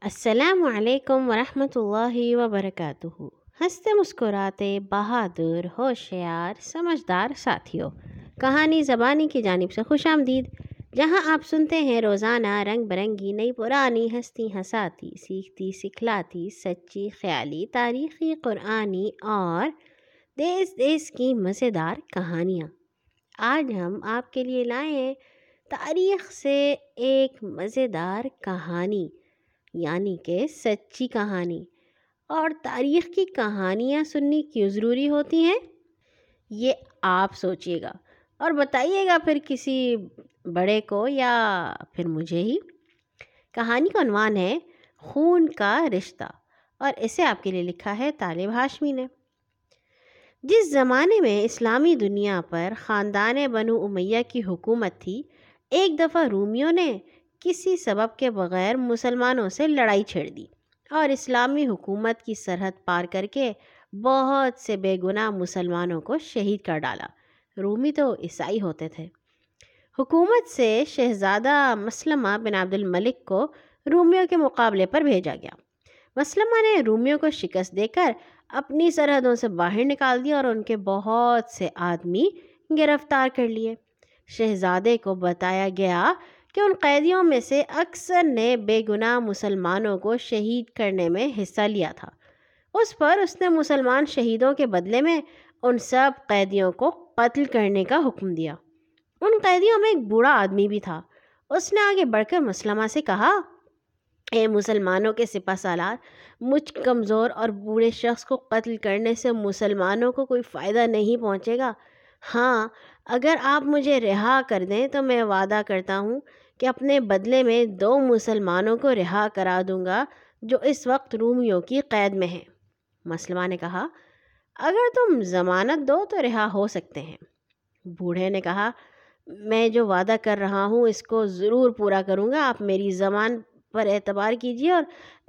السلام علیکم ورحمۃ اللہ وبرکاتہ۔ ہنستے مسکراتے بہادر، ہوشیار، سمجھدار ساتھیوں۔ کہانی زبانی کی جانب سے خوش آمدید۔ جہاں آپ سنتے ہیں روزانہ رنگ برنگی، نئی پرانی ہستی ہساتی سیکھتی، سکھلاتی، سچی، خیالی، تاریخی، قرآنی اور دیس دیس کی مزیدار کہانیاں۔ آج ہم آپ کے لیے لائے ہیں تاریخ سے ایک مزیدار کہانی۔ یعنی کہ سچی کہانی۔ اور تاریخ کی کہانیاں سننی کیوں ضروری ہوتی ہیں؟ یہ آپ سوچئے گا۔ اور بتائیے گا پھر کسی بڑے کو یا پھر مجھے ہی۔ کہانی کا عنوان ہے خون کا رشتہ، اور اسے آپ کے لیے لکھا ہے طالب ہاشمی نے۔ جس زمانے میں اسلامی دنیا پر خاندان بنو امیہ کی حکومت تھی، ایک دفعہ رومیوں نے کسی سبب کے بغیر مسلمانوں سے لڑائی چھیڑ دی اور اسلامی حکومت کی سرحد پار کر کے بہت سے بے گناہ مسلمانوں کو شہید کر ڈالا۔ رومی تو عیسائی ہوتے تھے۔ حکومت سے شہزادہ مسلمہ بن عبد الملک کو رومیوں کے مقابلے پر بھیجا گیا۔ مسلمہ نے رومیوں کو شکست دے کر اپنی سرحدوں سے باہر نکال دیا اور ان کے بہت سے آدمی گرفتار کر لیے۔ شہزادے کو بتایا گیا کہ ان قیدیوں میں سے اکثر نے بے گناہ مسلمانوں کو شہید کرنے میں حصہ لیا تھا۔ اس پر اس نے مسلمان شہیدوں کے بدلے میں ان سب قیدیوں کو قتل کرنے کا حکم دیا۔ ان قیدیوں میں ایک بوڑھا آدمی بھی تھا۔ اس نے آگے بڑھ کر مسلمہ سے کہا، اے مسلمانوں کے سپہ سالار، مجھ کمزور اور بوڑھے شخص کو قتل کرنے سے مسلمانوں کو کوئی فائدہ نہیں پہنچے گا۔ ہاں اگر آپ مجھے رہا کر دیں تو میں وعدہ کرتا ہوں کہ اپنے بدلے میں دو مسلمانوں کو رہا کرا دوں گا جو اس وقت رومیوں کی قید میں ہیں۔ مسلمہ نے کہا، اگر تم ضمانت دو تو رہا ہو سکتے ہیں۔ بوڑھے نے کہا، میں جو وعدہ کر رہا ہوں اس کو ضرور پورا کروں گا۔ آپ میری زمان پر اعتبار کیجیے اور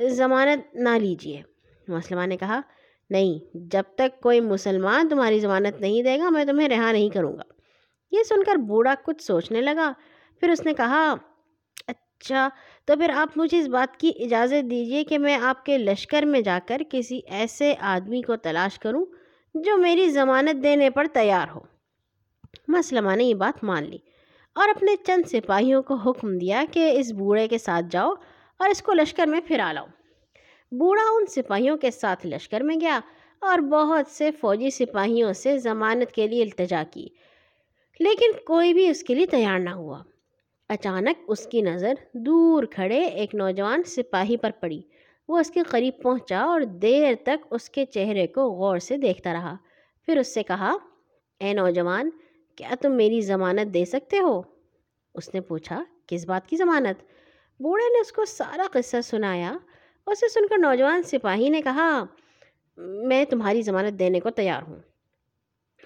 ضمانت نہ لیجیے۔ مسلمہ نے کہا، نہیں، جب تک کوئی مسلمان تمہاری ضمانت نہیں دے گا، میں تمہیں رہا نہیں کروں گا۔ یہ سن کر بوڑھا کچھ سوچنے لگا۔ پھر اس نے کہا اچھا تو پھر آپ مجھے اس بات کی اجازت دیجیے کہ میں آپ کے لشکر میں جا کر کسی ایسے آدمی کو تلاش کروں جو میری ضمانت دینے پر تیار ہو. مسلمہ نے یہ بات مان لی اور اپنے چند سپاہیوں کو حکم دیا کہ اس بوڑھے کے ساتھ جاؤ اور اس کو لشکر میں پھرا لاؤ۔ بوڑھا ان سپاہیوں کے ساتھ لشکر میں گیا اور بہت سے فوجی سپاہیوں سے ضمانت کے لیے التجا کی، لیکن کوئی بھی اس کے لیے تیار نہ ہوا۔ اچانک اس کی نظر دور کھڑے ایک نوجوان سپاہی پر پڑی۔ وہ اس کے قریب پہنچا اور دیر تک اس کے چہرے کو غور سے دیکھتا رہا۔ پھر اس سے کہا، اے نوجوان، کیا تم میری ضمانت دے سکتے ہو؟ اس نے پوچھا، کس بات کی ضمانت؟ بوڑھے نے اس کو سارا قصہ سنایا۔ اسے سن کر نوجوان سپاہی نے کہا، میں تمہاری ضمانت دینے کو تیار ہوں۔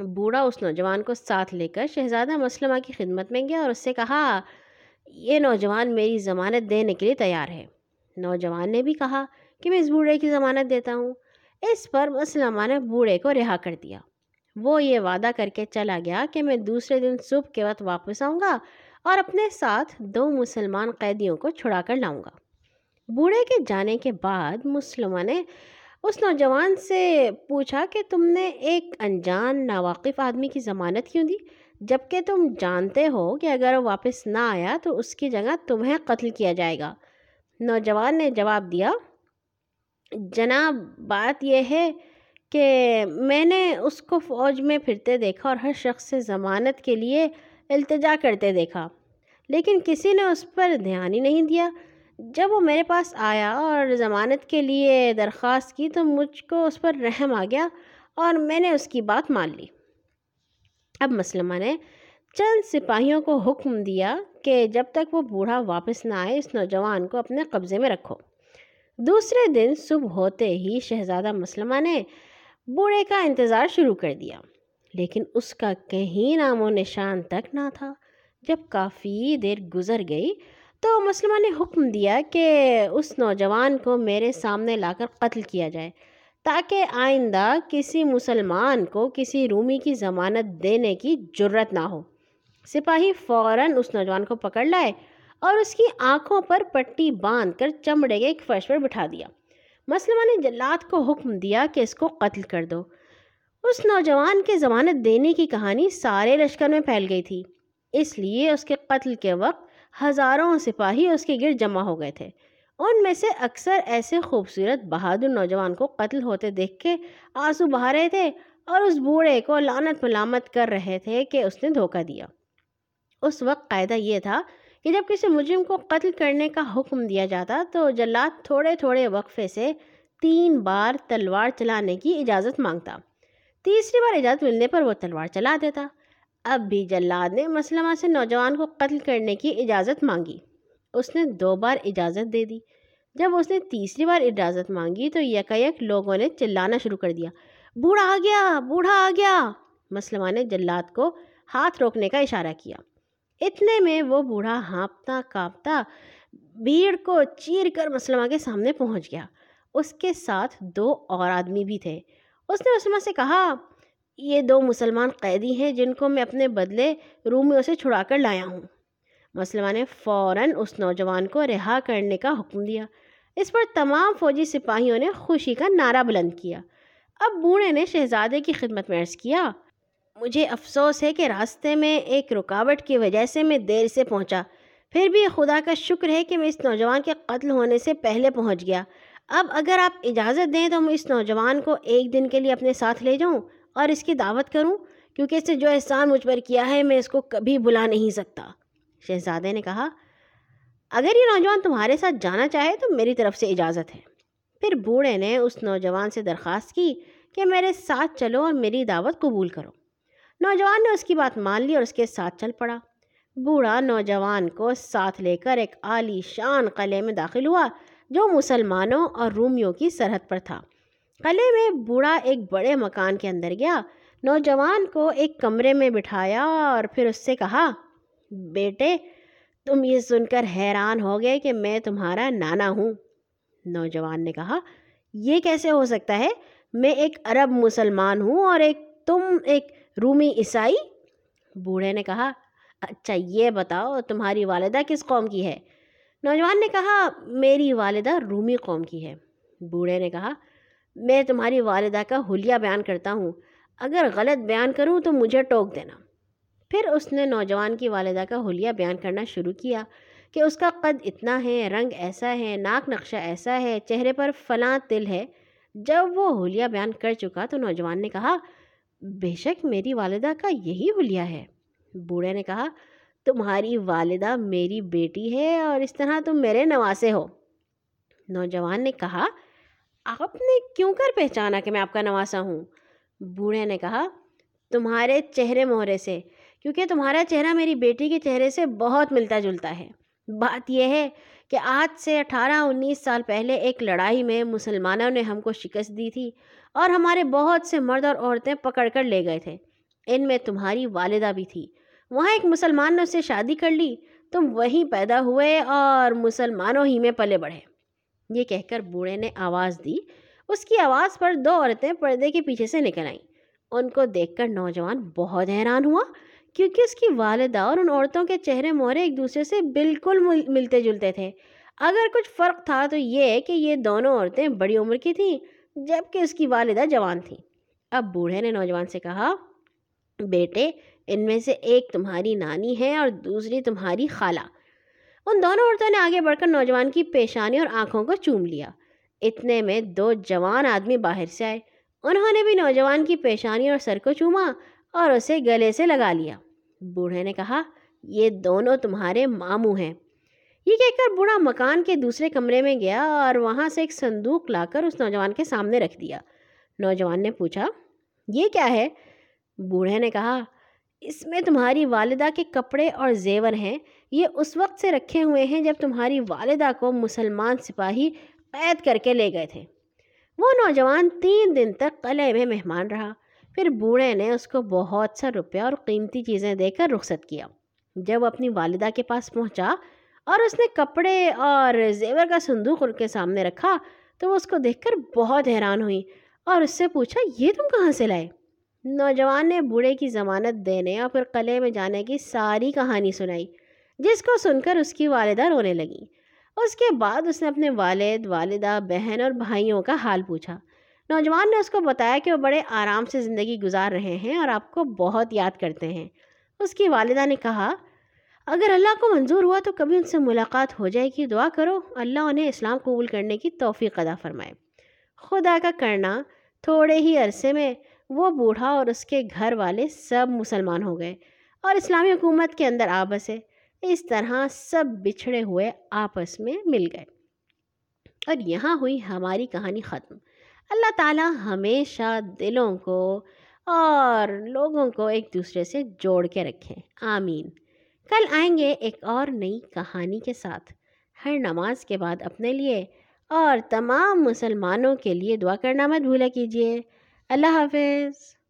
بوڑھا اس نوجوان کو ساتھ لے کر شہزادہ مسلمہ کی خدمت میں گیا اور اس سے کہا یہ نوجوان میری ضمانت دینے کے لیے تیار ہے۔ نوجوان نے بھی کہا کہ میں اس بوڑھے کی ضمانت دیتا ہوں۔ اس پر مسلمہ نے بوڑھے کو رہا کر دیا۔ وہ یہ وعدہ کر کے چلا گیا کہ میں دوسرے دن صبح کے وقت واپس آؤں گا اور اپنے ساتھ دو مسلمان قیدیوں کو چھڑا کر لاؤں گا۔ بوڑھے کے جانے کے بعد مسلمہ نے اس نوجوان سے پوچھا کہ تم نے ایک انجان، ناواقف آدمی کی ضمانت کیوں دی؟ جبکہ تم جانتے ہو کہ اگر وہ واپس نہ آیا تو اس کی جگہ تمہیں قتل کیا جائے گا۔ نوجوان نے جواب دیا، جناب، بات یہ ہے کہ میں نے اس کو فوج میں پھرتے دیکھا اور ہر شخص سے ضمانت کے لیے التجا کرتے دیکھا، لیکن کسی نے اس پر دھیان ہی نہیں دیا۔ جب وہ میرے پاس آیا اور ضمانت کے لیے درخواست کی تو مجھ کو اس پر رحم آ گیا اور میں نے اس کی بات مان لی۔ اب مسلمہ نے چند سپاہیوں کو حکم دیا کہ جب تک وہ بوڑھا واپس نہ آئے، اس نوجوان کو اپنے قبضے میں رکھو۔ دوسرے دن صبح ہوتے ہی شہزادہ مسلمہ نے بوڑھے کا انتظار شروع کر دیا۔ لیکن اس کا کہیں نام و نشان تک نہ تھا۔ جب کافی دیر گزر گئی تو مسلمہ نے حکم دیا کہ اس نوجوان کو میرے سامنے لا کر قتل کیا جائے۔ تاکہ آئندہ کسی مسلمان کو کسی رومی کی ضمانت دینے کی جرت نہ ہو۔ سپاہی فوراً اس نوجوان کو پکڑ لائے اور اس کی آنکھوں پر پٹی باندھ کر چمڑے کے ایک فرش پر بٹھا دیا۔ مسلمہ نے جلات کو حکم دیا کہ اس کو قتل کر دو۔ اس نوجوان کے ضمانت دینے کی کہانی سارے لشکر میں پھیل گئی تھی۔ اس لیے اس کے قتل کے وقت ہزاروں سپاہی اس کے گرد جمع ہو گئے تھے۔ ان میں سے اکثر ایسے خوبصورت بہادر نوجوان کو قتل ہوتے دیکھ کے آنسو بہا رہے تھے اور اس بوڑھے کو لانت ملامت کر رہے تھے کہ اس نے دھوکہ دیا۔ اس وقت قاعدہ یہ تھا کہ جب کسی مجرم کو قتل کرنے کا حکم دیا جاتا تو جلات تھوڑے تھوڑے وقفے سے تین بار تلوار چلانے کی اجازت مانگتا۔ تیسری بار اجازت ملنے پر وہ تلوار چلا دیتا۔ اب بھی جلاد نے مسلمہ سے نوجوان کو قتل کرنے کی اجازت مانگی۔ اس نے دو بار اجازت دے دی۔ جب اس نے تیسری بار اجازت مانگی تو یک لوگوں نے چلانا شروع کر دیا۔ بوڑھا آ گیا، بوڑھا آ گیا۔ مسلمہ نے جلاد کو ہاتھ روکنے کا اشارہ کیا۔ اتنے میں وہ بوڑھا ہانپتا، کانپتا، بھیڑ کو چیر کر مسلمہ کے سامنے پہنچ گیا۔ اس کے ساتھ دو اور آدمی بھی تھے۔ اس نے مسلمہ سے کہا، یہ دو مسلمان قیدی ہیں جن کو میں اپنے بدلے رومیوں سے چھڑا کر لایا ہوں۔ مسلمہ نے فوراً اس نوجوان کو رہا کرنے کا حکم دیا۔ اس پر تمام فوجی سپاہیوں نے خوشی کا نعرہ بلند کیا۔ اب بوڑھے نے شہزادے کی خدمت میں عرض کیا، مجھے افسوس ہے کہ راستے میں ایک رکاوٹ کی وجہ سے میں دیر سے پہنچا۔ پھر بھی خدا کا شکر ہے کہ میں اس نوجوان کے قتل ہونے سے پہلے پہنچ گیا۔ اب اگر آپ اجازت دیں تو میں اس نوجوان کو ایک دن کے لیے اپنے ساتھ لے جاؤں اور اس کی دعوت کروں، کیونکہ اس نے جو احسان مجھ پر کیا ہے، میں اس کو کبھی بلا نہیں سکتا۔ شہزادے نے کہا، اگر یہ نوجوان تمہارے ساتھ جانا چاہے تو میری طرف سے اجازت ہے. پھر بوڑھے نے اس نوجوان سے درخواست کی کہ میرے ساتھ چلو اور میری دعوت قبول کرو۔ نوجوان نے اس کی بات مان لی اور اس کے ساتھ چل پڑا۔ بوڑھا نوجوان کو ساتھ لے کر ایک عالی شان قلعے میں داخل ہوا جو مسلمانوں اور رومیوں کی سرحد پر تھا۔ قلعے میں بوڑھا ایک بڑے مکان کے اندر گیا۔ نوجوان کو ایک کمرے میں بٹھایا اور پھر اس سے کہا بیٹے، تم یہ سن کر حیران ہو گئے کہ میں تمہارا نانا ہوں۔ نوجوان نے کہا، یہ کیسے ہو سکتا ہے؟ میں ایک عرب مسلمان ہوں اور ایک تم ایک رومی عیسائی۔ بوڑھے نے کہا اچھا یہ بتاؤ، تمہاری والدہ کس قوم کی ہے؟ نوجوان نے کہا، میری والدہ رومی قوم کی ہے۔ بوڑھے نے کہا، میں تمہاری والدہ کا حلیہ بیان کرتا ہوں۔ اگر غلط بیان کروں تو مجھے ٹوک دینا۔ پھر اس نے نوجوان کی والدہ کا حلیہ بیان کرنا شروع کیا کہ اس کا قد اتنا ہے، رنگ ایسا ہے، ناک نقشہ ایسا ہے، چہرے پر فلاں تل ہے۔ جب وہ حلیہ بیان کر چکا تو نوجوان نے کہا، بے شک میری والدہ کا یہی حلیہ ہے۔ بوڑھے نے کہا، تمہاری والدہ میری بیٹی ہے اور اس طرح تم میرے نواسے ہو۔ نوجوان نے کہا، آپ نے کیوں کر پہچانا کہ میں آپ کا نواسا ہوں؟ بوڑھے نے کہا، تمہارے چہرے مہرے سے کیونکہ تمہارا چہرہ میری بیٹی کے چہرے سے بہت ملتا جلتا ہے۔ بات یہ ہے کہ آج سے اٹھارہ انیس سال پہلے ایک لڑائی میں مسلمانوں نے ہم کو شکست دی تھی اور ہمارے بہت سے مرد اور عورتیں پکڑ کر لے گئے تھے۔ ان میں تمہاری والدہ بھی تھی۔ وہاں ایک مسلمان نے اس سے شادی کر لی۔ تم وہیں پیدا ہوئے اور مسلمانوں ہی میں پلے بڑھے۔ یہ کہہ کر بوڑھے نے آواز دی۔ اس کی آواز پر دو عورتیں پردے کے پیچھے سے نکل آئیں۔ ان کو دیکھ کر نوجوان بہت حیران ہوا۔ کیونکہ اس کی والدہ اور ان عورتوں کے چہرے مہرے ایک دوسرے سے بالکل ملتے جلتے تھے۔ اگر کچھ فرق تھا تو یہ کہ یہ دونوں عورتیں بڑی عمر کی تھیں جبکہ اس کی والدہ جوان تھیں اب بوڑھے نے نوجوان سے کہا، بیٹے، ان میں سے ایک تمہاری نانی ہے اور دوسری تمہاری خالہ۔ ان دونوں عورتوں نے آگے بڑھ کر نوجوان کی پیشانی اور آنکھوں کو چوم لیا۔ اتنے میں دو جوان آدمی باہر سے آئے۔ انہوں نے بھی نوجوان کی پیشانی اور سر کو چوما۔ اور اسے گلے سے لگا لیا۔ بوڑھے نے کہا، یہ دونوں تمہارے ماموں ہیں یہ کہہ کر بوڑھا مکان کے دوسرے کمرے میں گیا اور وہاں سے ایک صندوق لا کر اس نوجوان کے سامنے رکھ دیا۔ نوجوان نے پوچھا، یہ کیا ہے بوڑھے نے کہا، اس میں تمہاری والدہ کے کپڑے اور زیور ہیں۔ یہ اس وقت سے رکھے ہوئے ہیں جب تمہاری والدہ کو مسلمان سپاہی قید کر کے لے گئے تھے۔ وہ نوجوان تین دن تک قلعے میں مہمان رہا۔ پھر بوڑھے نے اس کو بہت سا روپیہ اور قیمتی چیزیں دے کر رخصت کیا۔ جب وہ اپنی والدہ کے پاس پہنچا اور اس نے کپڑے اور زیور کا صندوق ان کے سامنے رکھا تو وہ اس کو دیکھ کر بہت حیران ہوئی اور اس سے پوچھا، یہ تم کہاں سے لائے؟ نوجوان نے بوڑھے کی ضمانت دینے اور پھر قلعے میں جانے کی ساری کہانی سنائی، جس کو سن کر اس کی والدہ رونے لگیں اس کے بعد اس نے اپنے والد، والدہ، بہن اور بھائیوں کا حال پوچھا۔ نوجوان نے اس کو بتایا کہ وہ بڑے آرام سے زندگی گزار رہے ہیں اور آپ کو بہت یاد کرتے ہیں۔ اس کی والدہ نے کہا، اگر اللہ کو منظور ہوا تو کبھی ان سے ملاقات ہو جائے گی، دعا کرو۔ اللہ انہیں اسلام قبول کرنے کی توفیق ادا فرمائے۔ خدا کا کرنا تھوڑے ہی عرصے میں وہ بوڑھا اور اس کے گھر والے سب مسلمان ہو گئے اور اسلامی حکومت کے اندر آ بسے۔ اس طرح سب بچھڑے ہوئے آپس میں مل گئے۔ اور یہاں ہوئی ہماری کہانی ختم۔ اللہ تعالیٰ ہمیشہ دلوں کو اور لوگوں کو ایک دوسرے سے جوڑ کے رکھے آمین۔ کل آئیں گے ایک اور نئی کہانی کے ساتھ۔ ہر نماز کے بعد اپنے لیے اور تمام مسلمانوں کے لیے دعا کرنا مت بھولا کیجیے۔ اللہ حافظ۔